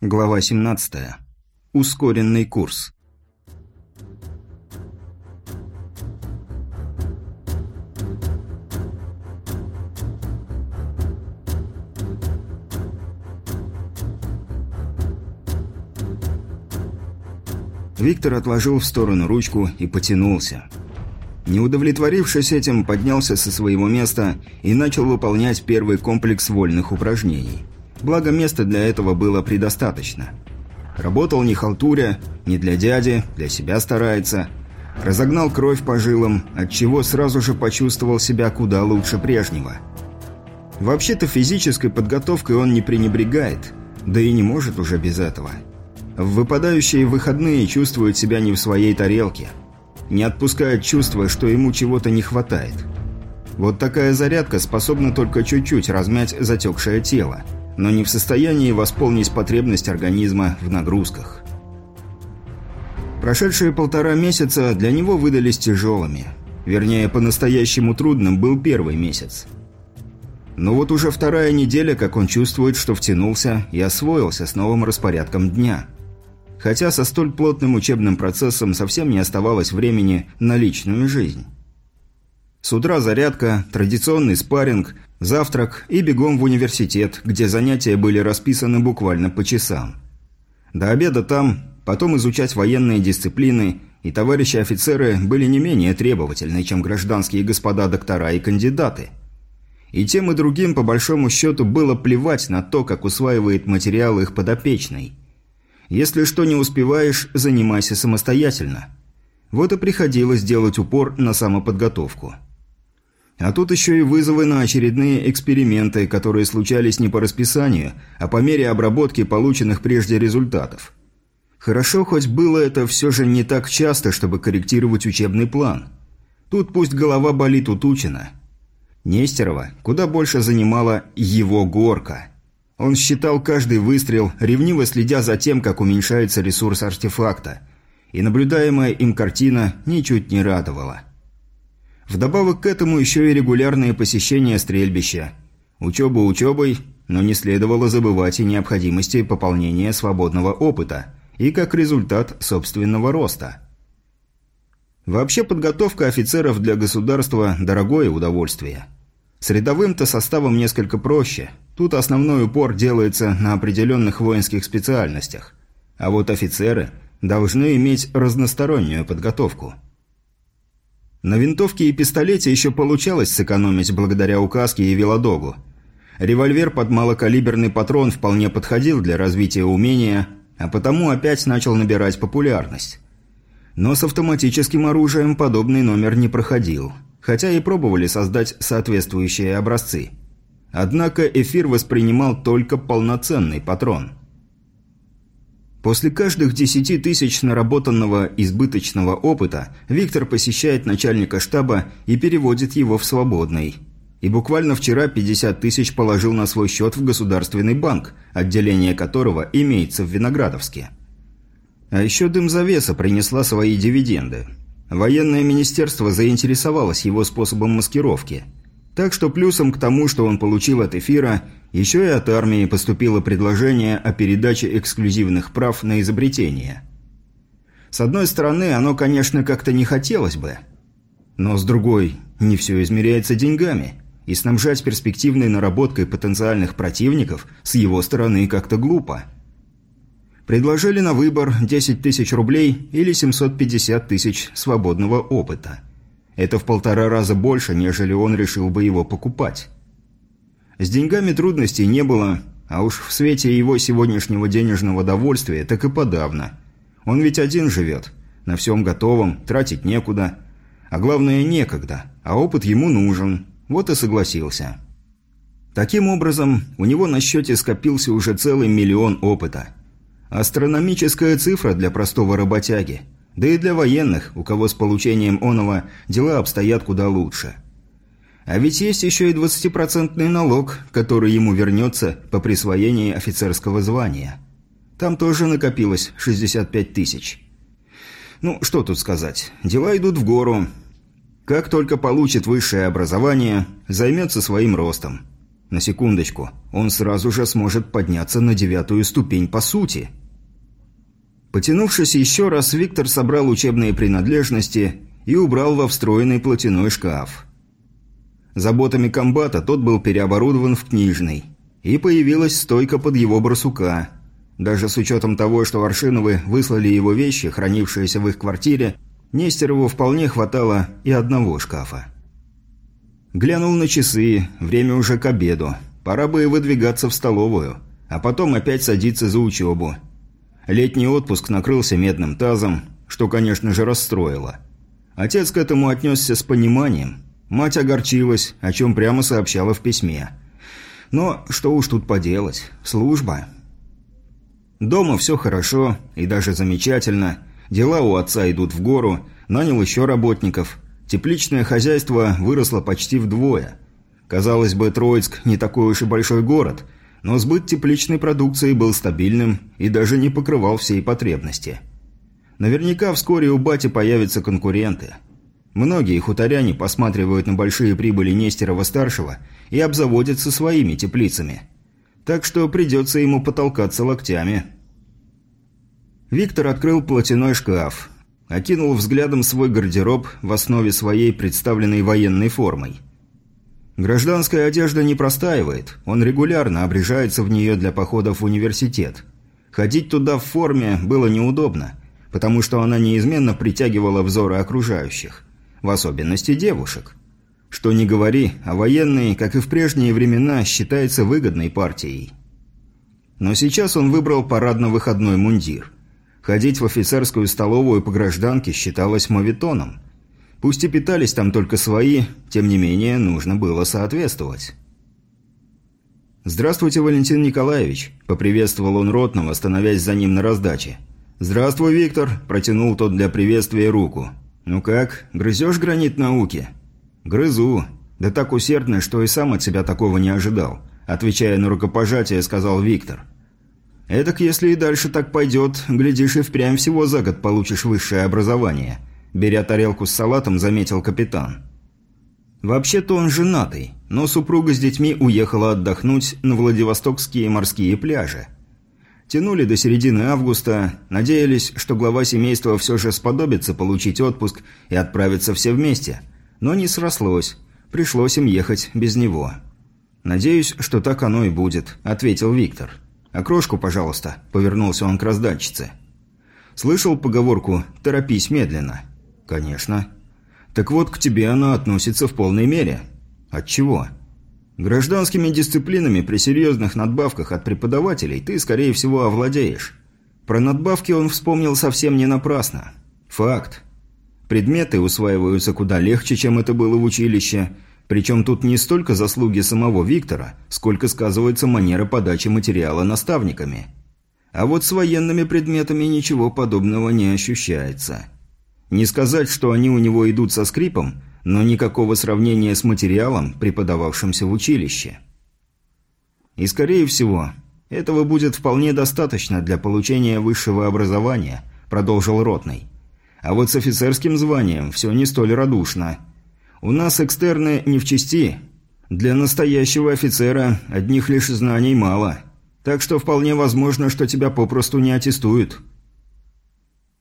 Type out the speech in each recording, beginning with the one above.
Глава 17. Ускоренный курс. Виктор отложил в сторону ручку и потянулся. Не удовлетворившись этим, поднялся со своего места и начал выполнять первый комплекс вольных упражнений – Благо, места для этого было предостаточно. Работал не халтуря, не для дяди, для себя старается. Разогнал кровь по жилам, отчего сразу же почувствовал себя куда лучше прежнего. Вообще-то физической подготовкой он не пренебрегает, да и не может уже без этого. В выпадающие выходные чувствует себя не в своей тарелке. Не отпускает чувство, что ему чего-то не хватает. Вот такая зарядка способна только чуть-чуть размять затекшее тело – но не в состоянии восполнить потребность организма в нагрузках. Прошедшие полтора месяца для него выдались тяжелыми. Вернее, по-настоящему трудным был первый месяц. Но вот уже вторая неделя, как он чувствует, что втянулся и освоился с новым распорядком дня. Хотя со столь плотным учебным процессом совсем не оставалось времени на личную жизнь. С утра зарядка, традиционный спарринг, завтрак и бегом в университет, где занятия были расписаны буквально по часам. До обеда там, потом изучать военные дисциплины, и товарищи офицеры были не менее требовательны, чем гражданские господа доктора и кандидаты. И тем и другим, по большому счету, было плевать на то, как усваивает материал их подопечный. Если что не успеваешь, занимайся самостоятельно. Вот и приходилось делать упор на самоподготовку. А тут еще и вызовы на очередные эксперименты, которые случались не по расписанию, а по мере обработки полученных прежде результатов. Хорошо, хоть было это все же не так часто, чтобы корректировать учебный план. Тут пусть голова болит утучена. Нестерова куда больше занимала его горка. Он считал каждый выстрел, ревниво следя за тем, как уменьшается ресурс артефакта. И наблюдаемая им картина ничуть не радовала. Вдобавок к этому еще и регулярные посещения стрельбища. Учеба учебой, но не следовало забывать и необходимости пополнения свободного опыта и как результат собственного роста. Вообще подготовка офицеров для государства – дорогое удовольствие. С рядовым-то составом несколько проще. Тут основной упор делается на определенных воинских специальностях. А вот офицеры должны иметь разностороннюю подготовку – на винтовке и пистолете еще получалось сэкономить благодаря указке и велодогу. Револьвер под малокалиберный патрон вполне подходил для развития умения, а потому опять начал набирать популярность. Но с автоматическим оружием подобный номер не проходил, хотя и пробовали создать соответствующие образцы. Однако эфир воспринимал только полноценный патрон – После каждых десяти тысяч наработанного избыточного опыта Виктор посещает начальника штаба и переводит его в свободный. И буквально вчера 50 тысяч положил на свой счет в Государственный банк, отделение которого имеется в Виноградовске. А еще дымзавеса принесла свои дивиденды. Военное министерство заинтересовалось его способом маскировки. Так что плюсом к тому, что он получил от эфира, еще и от армии поступило предложение о передаче эксклюзивных прав на изобретение. С одной стороны, оно, конечно, как-то не хотелось бы. Но с другой, не все измеряется деньгами. И снабжать перспективной наработкой потенциальных противников с его стороны как-то глупо. Предложили на выбор 10 тысяч рублей или 750 тысяч свободного опыта. Это в полтора раза больше, нежели он решил бы его покупать. С деньгами трудностей не было, а уж в свете его сегодняшнего денежного довольствия так и подавно. Он ведь один живет, на всем готовом, тратить некуда. А главное, некогда, а опыт ему нужен. Вот и согласился. Таким образом, у него на счете скопился уже целый миллион опыта. Астрономическая цифра для простого работяги. Да и для военных, у кого с получением оного дела обстоят куда лучше – а ведь есть еще и 20% налог, который ему вернется по присвоении офицерского звания. Там тоже накопилось 65 тысяч. Ну, что тут сказать. Дела идут в гору. Как только получит высшее образование, займется своим ростом. На секундочку, он сразу же сможет подняться на девятую ступень по сути. Потянувшись еще раз, Виктор собрал учебные принадлежности и убрал во встроенный платяной шкаф. Заботами комбата тот был переоборудован в книжный. И появилась стойка под его барсука. Даже с учетом того, что Аршиновы выслали его вещи, хранившиеся в их квартире, Нестерову вполне хватало и одного шкафа. Глянул на часы, время уже к обеду. Пора бы и выдвигаться в столовую, а потом опять садиться за учебу. Летний отпуск накрылся медным тазом, что, конечно же, расстроило. Отец к этому отнесся с пониманием. Мать огорчилась, о чем прямо сообщала в письме. Но что уж тут поделать, служба. Дома все хорошо и даже замечательно. Дела у отца идут в гору, нанял еще работников – Тепличное хозяйство выросло почти вдвое. Казалось бы, Троицк не такой уж и большой город, но сбыт тепличной продукции был стабильным и даже не покрывал всей потребности. Наверняка вскоре у бати появятся конкуренты. Многие хуторяне посматривают на большие прибыли Нестерова-старшего и обзаводятся своими теплицами. Так что придется ему потолкаться локтями. Виктор открыл платяной шкаф, окинул взглядом свой гардероб в основе своей представленной военной формой. Гражданская одежда не простаивает, он регулярно обрежается в нее для походов в университет. Ходить туда в форме было неудобно, потому что она неизменно притягивала взоры окружающих, в особенности девушек. Что ни говори, а военный, как и в прежние времена, считается выгодной партией. Но сейчас он выбрал парадно-выходной мундир. Ходить в офицерскую столовую по гражданке считалось мовитоном. Пусть и питались там только свои, тем не менее нужно было соответствовать. «Здравствуйте, Валентин Николаевич», – поприветствовал он Ротного, становясь за ним на раздаче. «Здравствуй, Виктор», – протянул тот для приветствия руку. «Ну как, грызешь гранит науки?» «Грызу. Да так усердно, что и сам от себя такого не ожидал», – отвечая на рукопожатие, сказал Виктор. Эдак, если и дальше так пойдет, глядишь и впрямь всего за год получишь высшее образование», – беря тарелку с салатом, заметил капитан. Вообще-то он женатый, но супруга с детьми уехала отдохнуть на Владивостокские морские пляжи. Тянули до середины августа, надеялись, что глава семейства все же сподобится получить отпуск и отправиться все вместе. Но не срослось, пришлось им ехать без него. «Надеюсь, что так оно и будет», – ответил Виктор. «Окрошку, пожалуйста», – повернулся он к раздатчице. «Слышал поговорку «торопись медленно»?» «Конечно». «Так вот, к тебе она относится в полной мере». «От чего?» «Гражданскими дисциплинами при серьезных надбавках от преподавателей ты, скорее всего, овладеешь». Про надбавки он вспомнил совсем не напрасно. Факт. Предметы усваиваются куда легче, чем это было в училище – причем тут не столько заслуги самого Виктора, сколько сказывается манера подачи материала наставниками. А вот с военными предметами ничего подобного не ощущается. Не сказать, что они у него идут со скрипом, но никакого сравнения с материалом, преподававшимся в училище. И скорее всего, этого будет вполне достаточно для получения высшего образования, продолжил Ротный. А вот с офицерским званием все не столь радушно – у нас экстерны не в чести. Для настоящего офицера одних лишь знаний мало. Так что вполне возможно, что тебя попросту не аттестуют».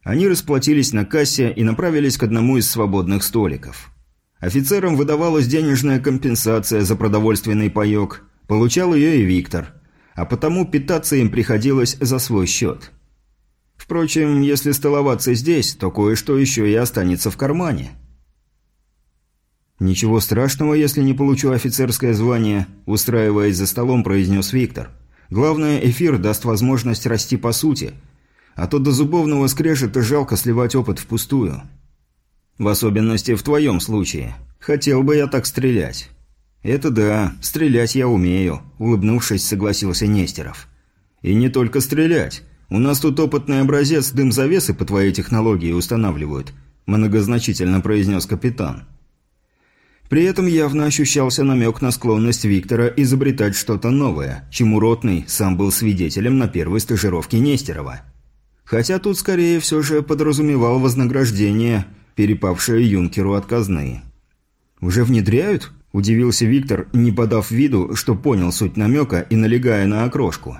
Они расплатились на кассе и направились к одному из свободных столиков. Офицерам выдавалась денежная компенсация за продовольственный паёк. Получал ее и Виктор. А потому питаться им приходилось за свой счет. Впрочем, если столоваться здесь, то кое-что еще и останется в кармане. «Ничего страшного, если не получу офицерское звание», – устраиваясь за столом, произнес Виктор. «Главное, эфир даст возможность расти по сути. А то до зубовного скрежета жалко сливать опыт впустую. В особенности в твоем случае. Хотел бы я так стрелять». «Это да, стрелять я умею», – улыбнувшись, согласился Нестеров. «И не только стрелять. У нас тут опытный образец дым завесы по твоей технологии устанавливают», – многозначительно произнес капитан. При этом явно ощущался намек на склонность Виктора изобретать что-то новое, чему Ротный сам был свидетелем на первой стажировке Нестерова. Хотя тут скорее все же подразумевал вознаграждение, перепавшее юнкеру от казны. «Уже внедряют?» – Удивился Виктор, не подав виду, что понял суть намека и налегая на окрошку.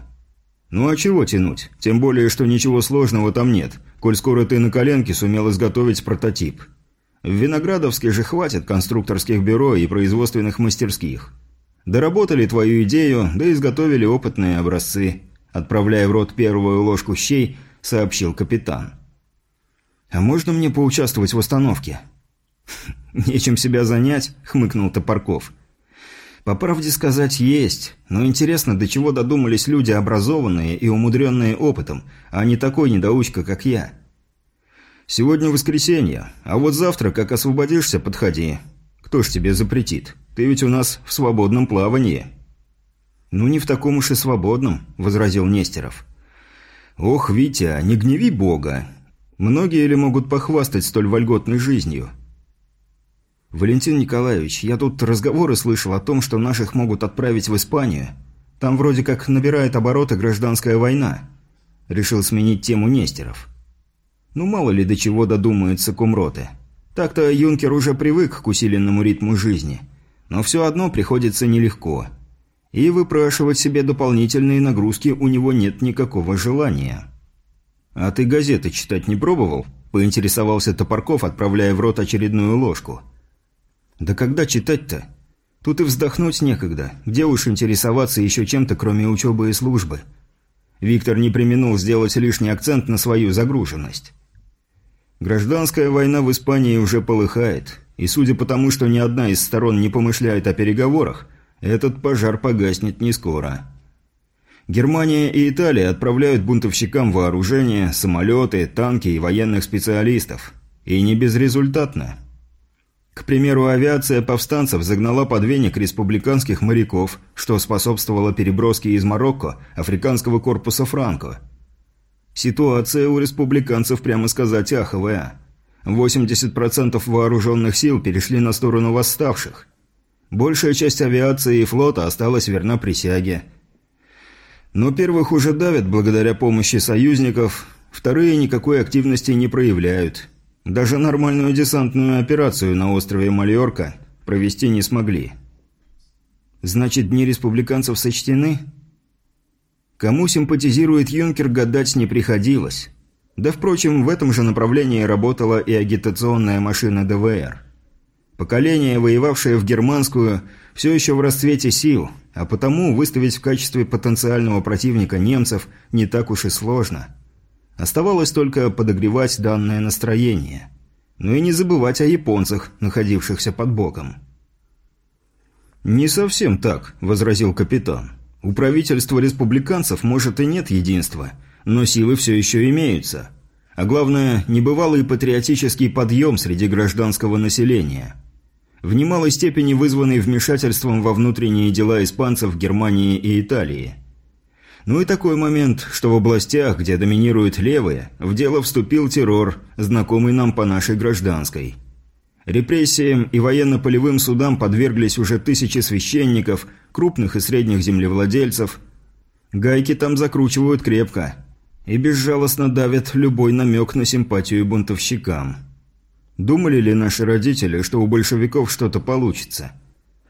«Ну а чего тянуть? Тем более, что ничего сложного там нет, коль скоро ты на коленке сумел изготовить прототип. В Виноградовске же хватит конструкторских бюро и производственных мастерских. Доработали твою идею, да изготовили опытные образцы», отправляя в рот первую ложку щей, сообщил капитан. «А можно мне поучаствовать в установке?» «Нечем себя занять», — хмыкнул Топорков. «По правде сказать, есть. Но интересно, до чего додумались люди образованные и умудренные опытом, а не такой недоучка, как я». «Сегодня воскресенье, а вот завтра, как освободишься, подходи. Кто ж тебе запретит? Ты ведь у нас в свободном плавании». «Ну, не в таком уж и свободном», — возразил Нестеров. «Ох, Витя, не гневи Бога. Многие ли могут похвастать столь вольготной жизнью?» «Валентин Николаевич, я тут разговоры слышал о том, что наших могут отправить в Испанию. Там вроде как набирает обороты гражданская война». Решил сменить тему Нестеров. «Ну мало ли до чего додумается Кумроты. Так-то юнкер уже привык к усиленному ритму жизни. Но все одно приходится нелегко. И выпрашивать себе дополнительные нагрузки у него нет никакого желания». «А ты газеты читать не пробовал?» – поинтересовался Топорков, отправляя в рот очередную ложку – да когда читать-то? Тут и вздохнуть некогда. Где уж интересоваться еще чем-то, кроме учебы и службы? Виктор не применул сделать лишний акцент на свою загруженность. Гражданская война в Испании уже полыхает, и судя по тому, что ни одна из сторон не помышляет о переговорах, этот пожар погаснет не скоро. Германия и Италия отправляют бунтовщикам вооружение, самолеты, танки и военных специалистов. И не безрезультатно. К примеру, авиация повстанцев загнала под веник республиканских моряков, что способствовало переброске из Марокко африканского корпуса Франко. Ситуация у республиканцев, прямо сказать, аховая. 80% вооруженных сил перешли на сторону восставших. Большая часть авиации и флота осталась верна присяге. Но первых уже давят благодаря помощи союзников, вторые никакой активности не проявляют – даже нормальную десантную операцию на острове Мальорка провести не смогли. Значит, дни республиканцев сочтены? Кому симпатизирует юнкер, гадать не приходилось. Да, впрочем, в этом же направлении работала и агитационная машина ДВР. Поколение, воевавшее в германскую, все еще в расцвете сил, а потому выставить в качестве потенциального противника немцев не так уж и сложно – Оставалось только подогревать данное настроение. Ну и не забывать о японцах, находившихся под боком. «Не совсем так», – возразил капитан. «У правительства республиканцев, может, и нет единства, но силы все еще имеются. А главное, небывалый патриотический подъем среди гражданского населения. В немалой степени вызванный вмешательством во внутренние дела испанцев Германии и Италии – ну и такой момент, что в областях, где доминируют левые, в дело вступил террор, знакомый нам по нашей гражданской. Репрессиям и военно-полевым судам подверглись уже тысячи священников, крупных и средних землевладельцев. Гайки там закручивают крепко и безжалостно давят любой намек на симпатию бунтовщикам. Думали ли наши родители, что у большевиков что-то получится?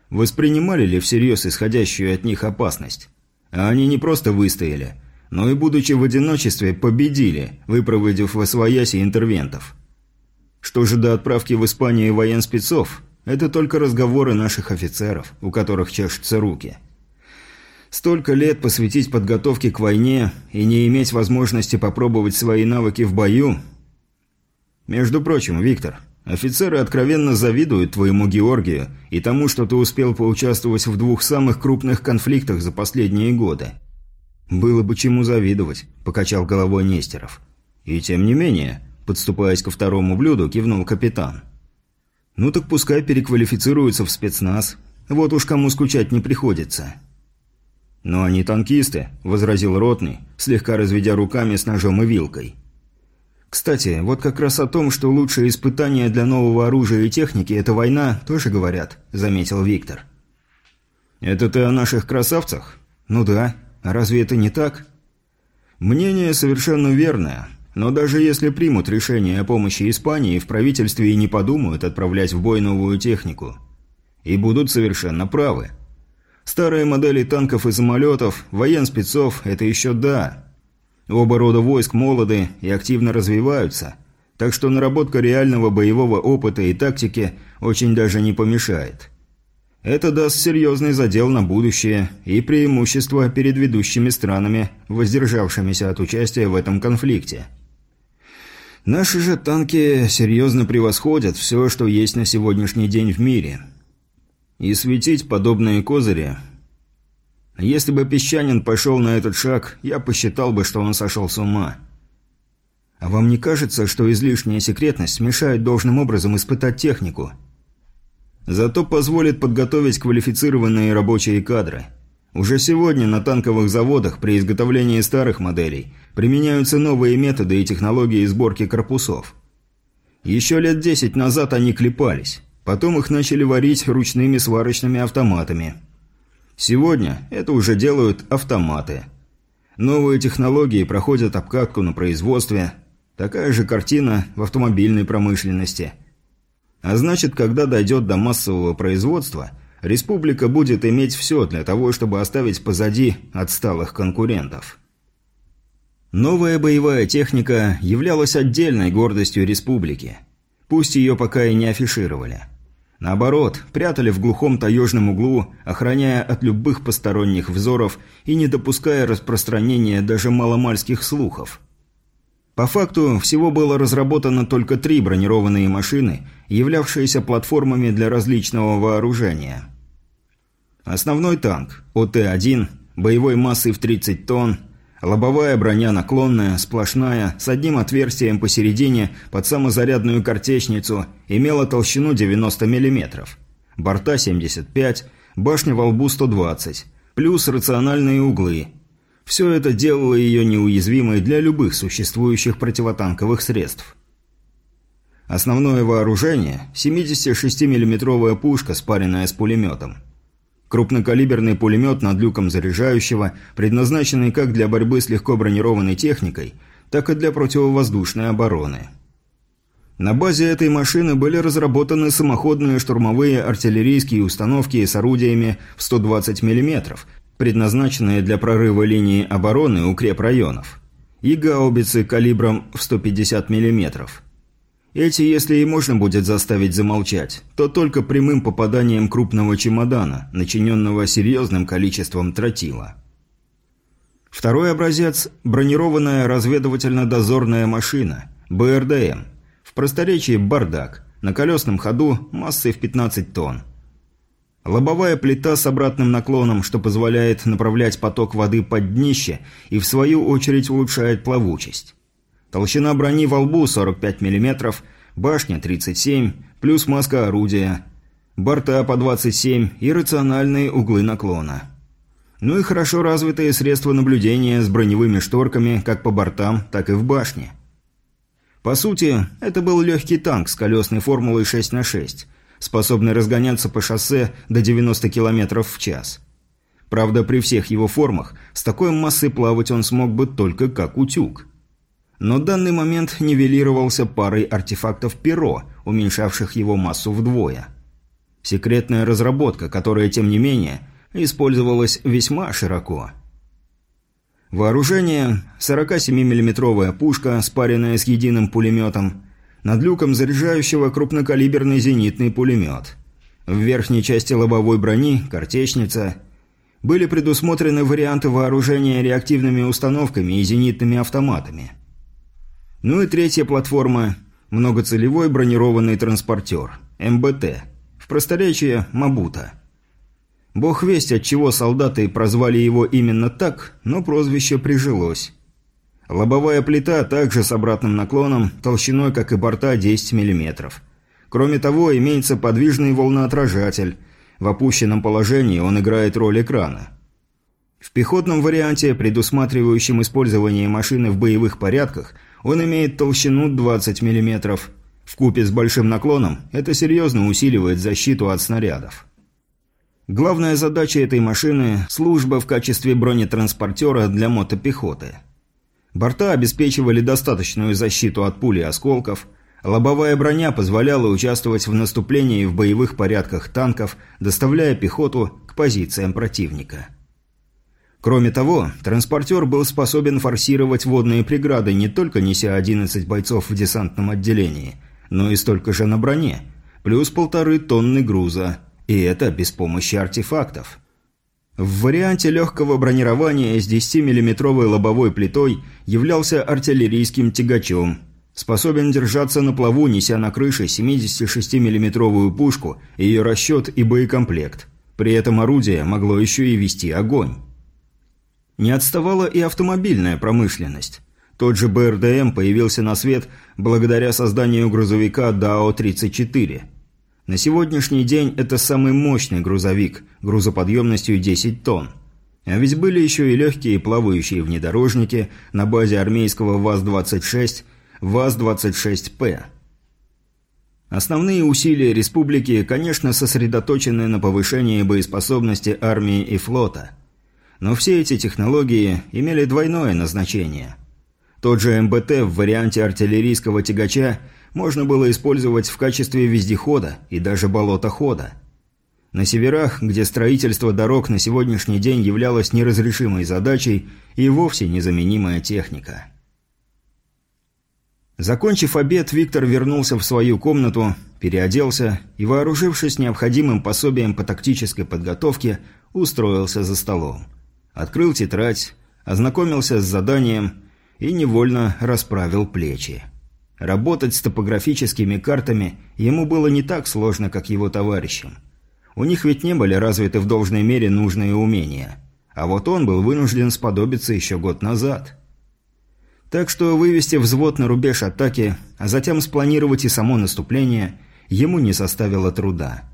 Воспринимали ли всерьез исходящую от них опасность? А они не просто выстояли, но и, будучи в одиночестве, победили, выпроводив в освояси интервентов. Что же до отправки в Испанию военспецов, это только разговоры наших офицеров, у которых чешутся руки. Столько лет посвятить подготовке к войне и не иметь возможности попробовать свои навыки в бою. Между прочим, Виктор, Офицеры откровенно завидуют твоему Георгию и тому, что ты успел поучаствовать в двух самых крупных конфликтах за последние годы. «Было бы чему завидовать», – покачал головой Нестеров. «И тем не менее», – подступаясь ко второму блюду, кивнул капитан. «Ну так пускай переквалифицируются в спецназ. Вот уж кому скучать не приходится». «Но они танкисты», – возразил Ротный, слегка разведя руками с ножом и вилкой. Кстати, вот как раз о том, что лучшее испытание для нового оружия и техники – это война, тоже говорят, заметил Виктор. Это ты о наших красавцах? Ну да. Разве это не так? Мнение совершенно верное. Но даже если примут решение о помощи Испании, в правительстве и не подумают отправлять в бой новую технику. И будут совершенно правы. Старые модели танков и самолетов, военспецов – это еще да. Оба рода войск молоды и активно развиваются, так что наработка реального боевого опыта и тактики очень даже не помешает. Это даст серьезный задел на будущее и преимущество перед ведущими странами, воздержавшимися от участия в этом конфликте. Наши же танки серьезно превосходят все, что есть на сегодняшний день в мире. И светить подобные козыри... Если бы Песчанин пошел на этот шаг, я посчитал бы, что он сошел с ума. А вам не кажется, что излишняя секретность мешает должным образом испытать технику? Зато позволит подготовить квалифицированные рабочие кадры. Уже сегодня на танковых заводах при изготовлении старых моделей применяются новые методы и технологии сборки корпусов. Еще лет десять назад они клепались, потом их начали варить ручными сварочными автоматами. Сегодня это уже делают автоматы. Новые технологии проходят обкатку на производстве. Такая же картина в автомобильной промышленности – а значит, когда дойдет до массового производства, республика будет иметь все для того, чтобы оставить позади отсталых конкурентов. Новая боевая техника являлась отдельной гордостью республики. Пусть ее пока и не афишировали. Наоборот, прятали в глухом таежном углу, охраняя от любых посторонних взоров и не допуская распространения даже маломальских слухов – по факту, всего было разработано только три бронированные машины, являвшиеся платформами для различного вооружения. Основной танк ОТ-1, боевой массой в 30 тонн, лобовая броня наклонная, сплошная, с одним отверстием посередине под самозарядную картечницу, имела толщину 90 мм, борта 75, башня во лбу 120, плюс рациональные углы – все это делало ее неуязвимой для любых существующих противотанковых средств. Основное вооружение – 76 миллиметровая пушка, спаренная с пулеметом. Крупнокалиберный пулемет над люком заряжающего, предназначенный как для борьбы с легко бронированной техникой, так и для противовоздушной обороны. На базе этой машины были разработаны самоходные штурмовые артиллерийские установки с орудиями в 120 мм, предназначенные для прорыва линии обороны укрепрайонов, и гаубицы калибром в 150 мм. Эти, если и можно будет заставить замолчать, то только прямым попаданием крупного чемодана, начиненного серьезным количеством тротила. Второй образец – бронированная разведывательно-дозорная машина, БРДМ, в просторечии «бардак», на колесном ходу массой в 15 тонн. Лобовая плита с обратным наклоном, что позволяет направлять поток воды под днище и в свою очередь улучшает плавучесть. Толщина брони во лбу 45 мм, башня 37, плюс маска орудия, борта по 27 и рациональные углы наклона. Ну и хорошо развитые средства наблюдения с броневыми шторками как по бортам, так и в башне. По сути, это был легкий танк с колесной формулой 6 на 6 способный разгоняться по шоссе до 90 км в час. Правда, при всех его формах, с такой массой плавать он смог бы только как утюг. Но данный момент нивелировался парой артефактов перо, уменьшавших его массу вдвое. Секретная разработка, которая, тем не менее, использовалась весьма широко. Вооружение – 47 миллиметровая пушка, спаренная с единым пулеметом – над люком заряжающего крупнокалиберный зенитный пулемет. В верхней части лобовой брони – картечница. Были предусмотрены варианты вооружения реактивными установками и зенитными автоматами. Ну и третья платформа – многоцелевой бронированный транспортер – МБТ. В просторечии – Мабута. Бог весть, от чего солдаты прозвали его именно так, но прозвище прижилось. Лобовая плита также с обратным наклоном, толщиной, как и борта, 10 мм. Кроме того, имеется подвижный волноотражатель. В опущенном положении он играет роль экрана. В пехотном варианте, предусматривающем использование машины в боевых порядках, он имеет толщину 20 мм. Купе с большим наклоном это серьезно усиливает защиту от снарядов. Главная задача этой машины – служба в качестве бронетранспортера для мотопехоты – Борта обеспечивали достаточную защиту от пули и осколков, Лобовая броня позволяла участвовать в наступлении в боевых порядках танков, доставляя пехоту к позициям противника. Кроме того, транспортер был способен форсировать водные преграды, не только неся 11 бойцов в десантном отделении, но и столько же на броне, плюс полторы тонны груза, и это без помощи артефактов. В варианте легкого бронирования с 10-миллиметровой лобовой плитой являлся артиллерийским тягачом, способен держаться на плаву, неся на крыше 76 миллиметровую пушку, ее расчет и боекомплект. При этом орудие могло еще и вести огонь. Не отставала и автомобильная промышленность. Тот же БРДМ появился на свет благодаря созданию грузовика ДАО-34. На сегодняшний день это самый мощный грузовик, грузоподъемностью 10 тонн. А ведь были еще и легкие плавающие внедорожники на базе армейского ВАЗ-26, ВАЗ-26П. Основные усилия республики, конечно, сосредоточены на повышении боеспособности армии и флота – но все эти технологии имели двойное назначение. Тот же МБТ в варианте артиллерийского тягача можно было использовать в качестве вездехода и даже болотохода. На северах, где строительство дорог на сегодняшний день являлось неразрешимой задачей и вовсе незаменимая техника. Закончив обед, Виктор вернулся в свою комнату, переоделся и, вооружившись необходимым пособием по тактической подготовке, устроился за столом. Открыл тетрадь, ознакомился с заданием и невольно расправил плечи. Работать с топографическими картами ему было не так сложно, как его товарищам. У них ведь не были развиты в должной мере нужные умения. А вот он был вынужден сподобиться еще год назад. Так что вывести взвод на рубеж атаки, а затем спланировать и само наступление, ему не составило труда.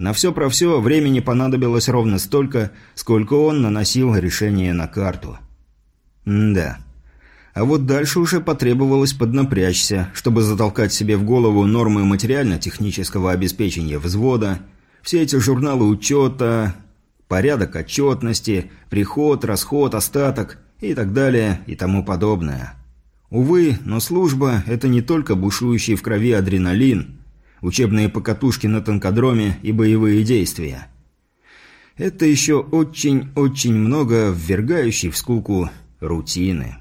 На все про все времени понадобилось ровно столько, сколько он наносил решение на карту. М да. А вот дальше уже потребовалось поднапрячься, чтобы затолкать себе в голову нормы материально-технического обеспечения взвода, все эти журналы учета, порядок отчетности, приход, расход, остаток и так далее и тому подобное. Увы, но служба – это не только бушующий в крови адреналин – учебные покатушки на танкодроме и боевые действия. Это еще очень-очень много ввергающей в скуку рутины.